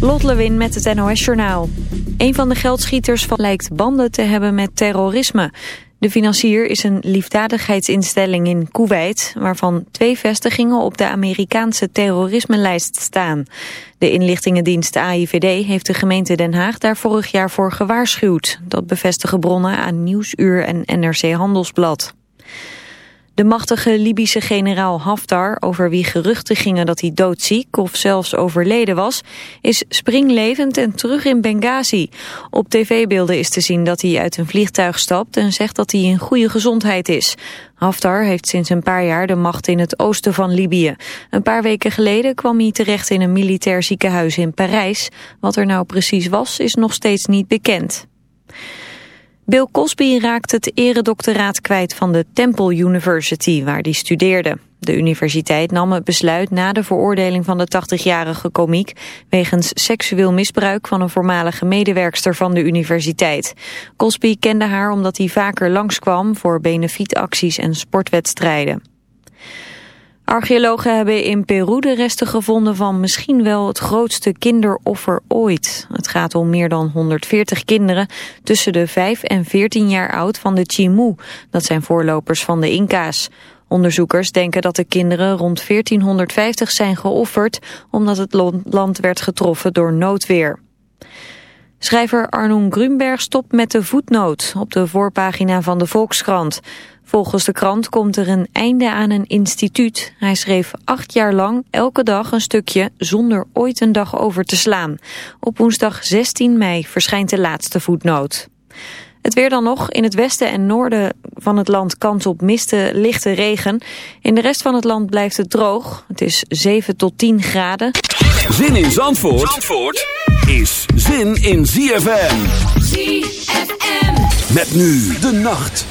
Lot Lewin met het NOS Journaal. Een van de geldschieters van lijkt banden te hebben met terrorisme. De financier is een liefdadigheidsinstelling in Kuwait... waarvan twee vestigingen op de Amerikaanse terrorisme-lijst staan. De inlichtingendienst AIVD heeft de gemeente Den Haag daar vorig jaar voor gewaarschuwd. Dat bevestigen bronnen aan Nieuwsuur en NRC Handelsblad. De machtige Libische generaal Haftar, over wie geruchten gingen dat hij doodziek of zelfs overleden was, is springlevend en terug in Benghazi. Op tv-beelden is te zien dat hij uit een vliegtuig stapt en zegt dat hij in goede gezondheid is. Haftar heeft sinds een paar jaar de macht in het oosten van Libië. Een paar weken geleden kwam hij terecht in een militair ziekenhuis in Parijs. Wat er nou precies was, is nog steeds niet bekend. Bill Cosby raakt het eredoctoraat kwijt van de Temple University, waar hij studeerde. De universiteit nam het besluit na de veroordeling van de 80-jarige komiek... wegens seksueel misbruik van een voormalige medewerkster van de universiteit. Cosby kende haar omdat hij vaker langskwam voor benefietacties en sportwedstrijden. Archeologen hebben in Peru de resten gevonden van misschien wel het grootste kinderoffer ooit. Het gaat om meer dan 140 kinderen tussen de 5 en 14 jaar oud van de Chimu. Dat zijn voorlopers van de Inca's. Onderzoekers denken dat de kinderen rond 1450 zijn geofferd omdat het land werd getroffen door noodweer. Schrijver Arnoen Grunberg stopt met de voetnoot op de voorpagina van de Volkskrant. Volgens de krant komt er een einde aan een instituut. Hij schreef acht jaar lang elke dag een stukje zonder ooit een dag over te slaan. Op woensdag 16 mei verschijnt de laatste voetnoot. Het weer dan nog. In het westen en noorden van het land kans op miste, lichte regen. In de rest van het land blijft het droog. Het is 7 tot 10 graden. Zin in Zandvoort, Zandvoort is zin in ZFM. ZFM. Met nu de nacht.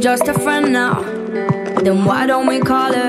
just a friend now, then why don't we call it?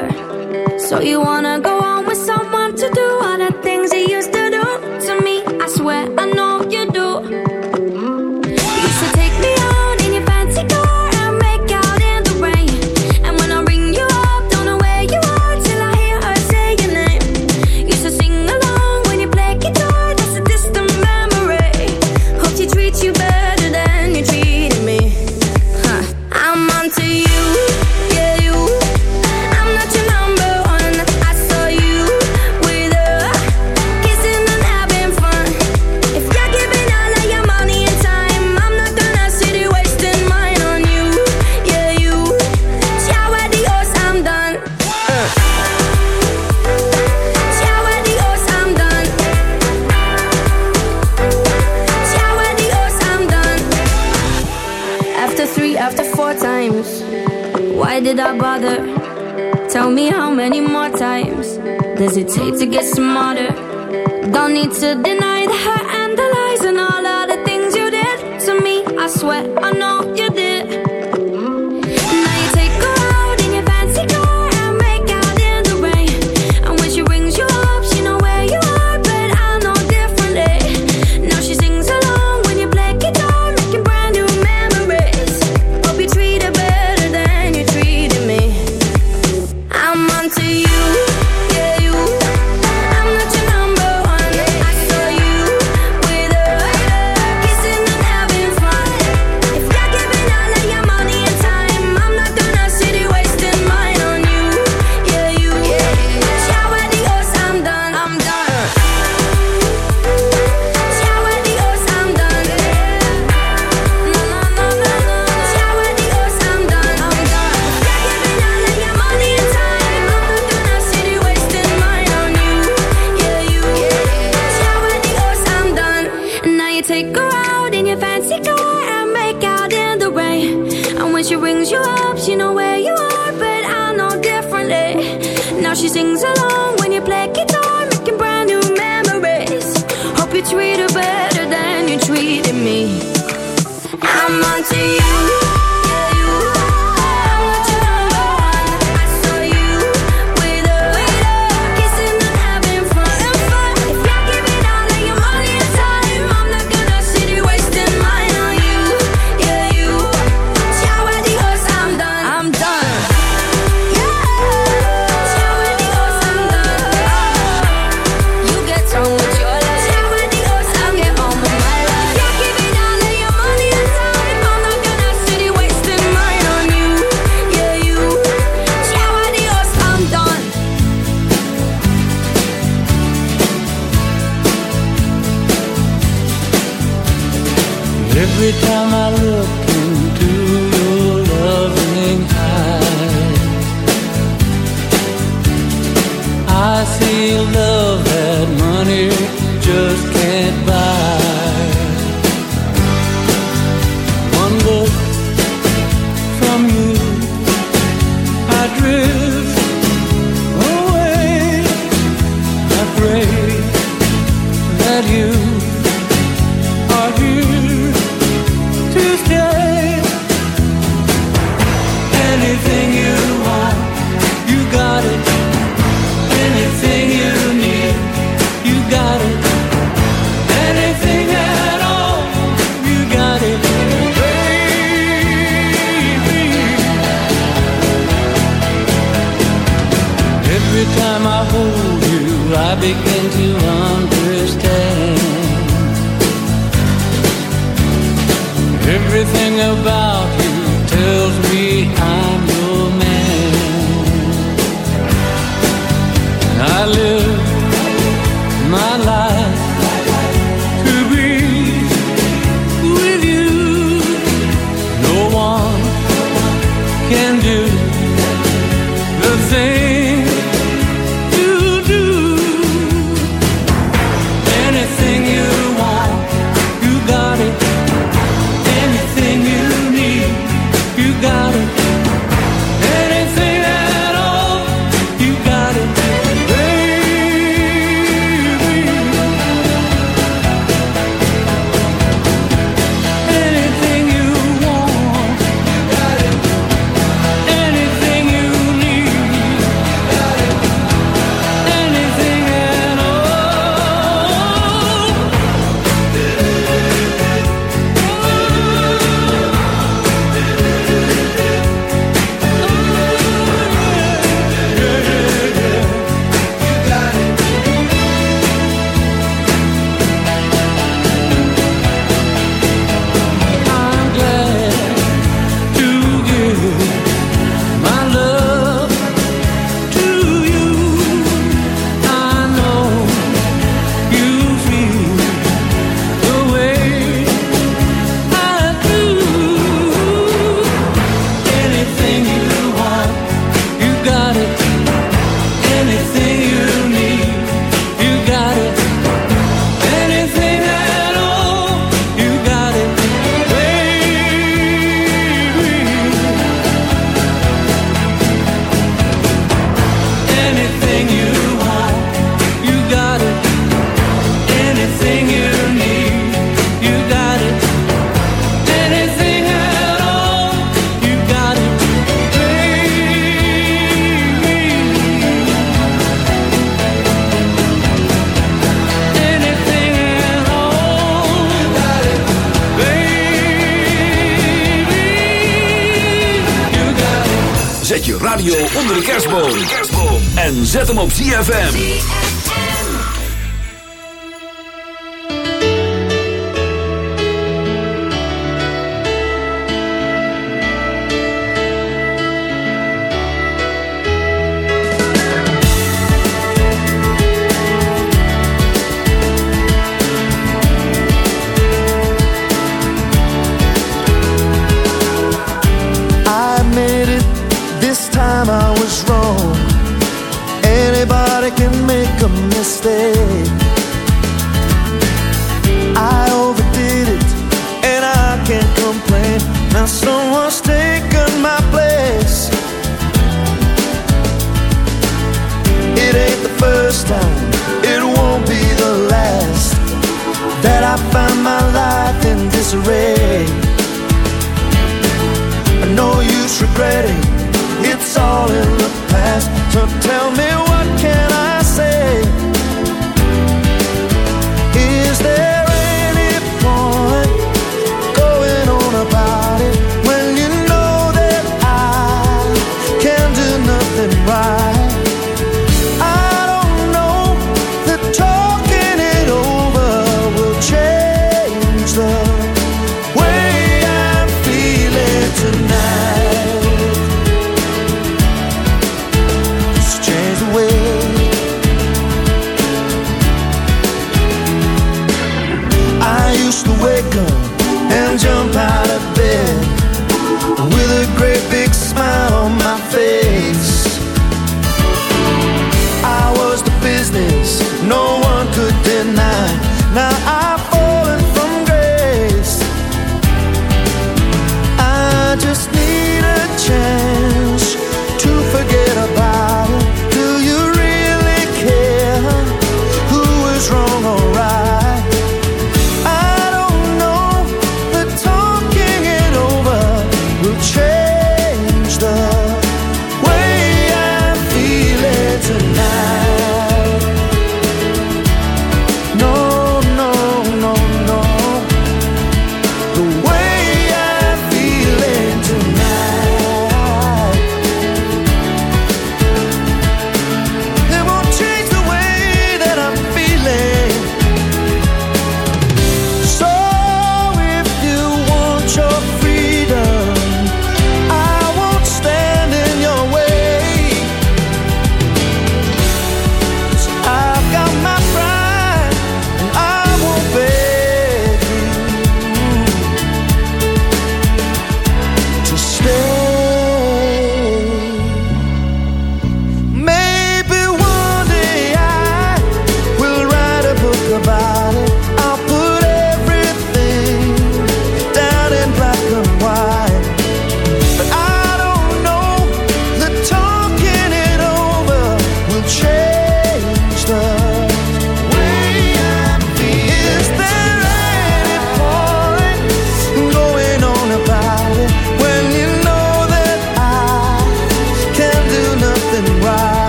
I I know you Every time I look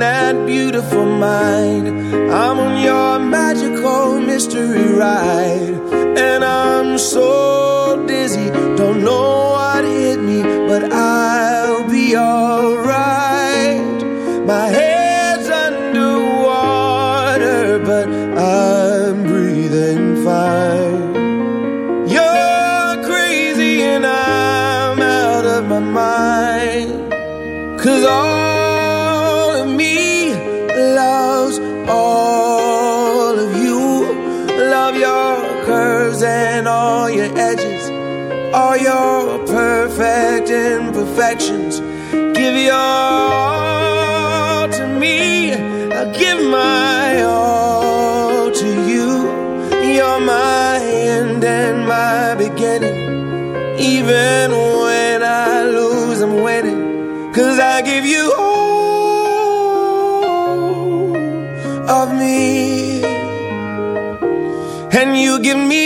that beautiful mind? I'm on your magical mystery ride, and I'm so dizzy, don't know what hit me, but I'll be alright. Imperfections. Give your all to me. I'll give my all to you. You're my end and my beginning. Even when I lose, I'm winning. Cause I give you all of me. And you give me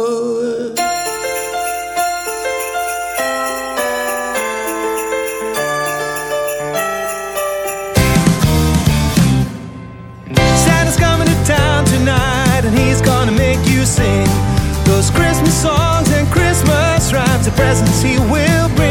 Presents he will bring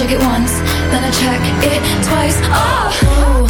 Check it once, then I check it twice. Oh,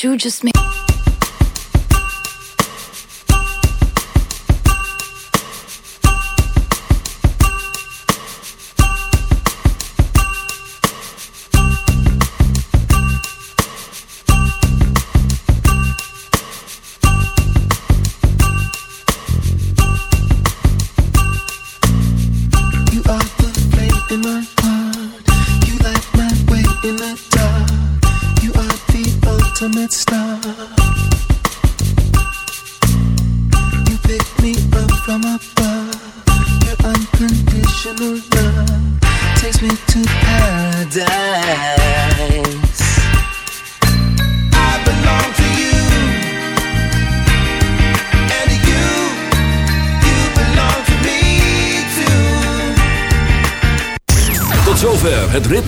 You just made.